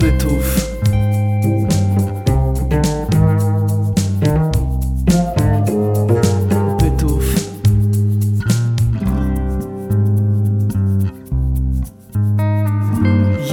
bytów.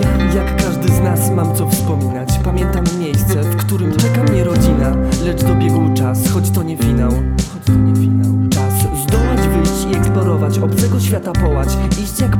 Ja, jak każdy z nas, mam co wspominać. Pamiętam miejsce, w którym czeka mnie rodzina, lecz dobiegł czas, choć to nie finał.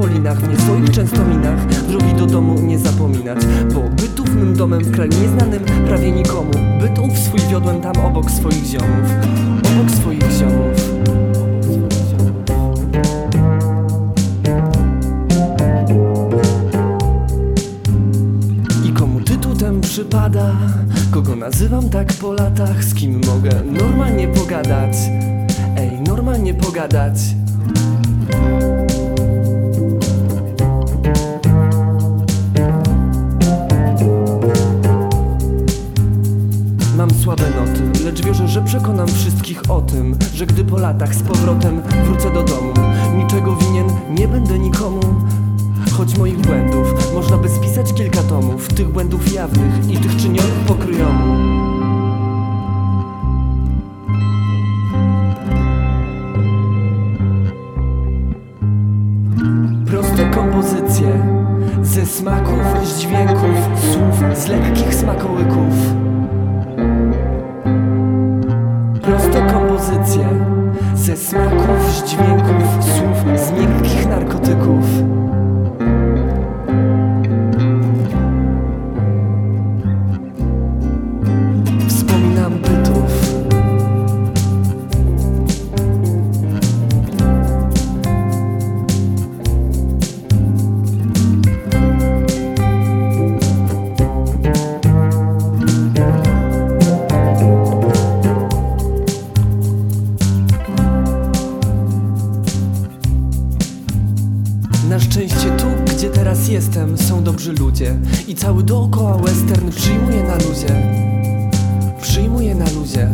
Iść jak po linach, w nie swoich częstominach, drogi do domu nie zapominać, bo bytów mym domem w kraju nieznanym prawie nikomu. Bytów swój wiodłem tam obok swoich ziomów, obok swoich ziomów. I komu tytuł ten przypada? Kogo nazywam tak po latach? Z kim mogę normalnie pogadać? Ej, normalnie pogadać. Przekonam wszystkich o tym, że gdy po latach z powrotem wrócę do domu, niczego winien nie będę nikomu. Choć moich błędów można by spisać kilka tomów, tych błędów jawnych i tych czynionych pokryjomu. Proste kompozycje ze smaków, z dźwięków, słów, z lekkich smakołyków. Proste kompozycje ze smaków, z dźwięków, słów, z szczęście tu, gdzie teraz jestem, są dobrzy ludzie I cały dookoła western przyjmuje na luzie. Przyjmuje na luzie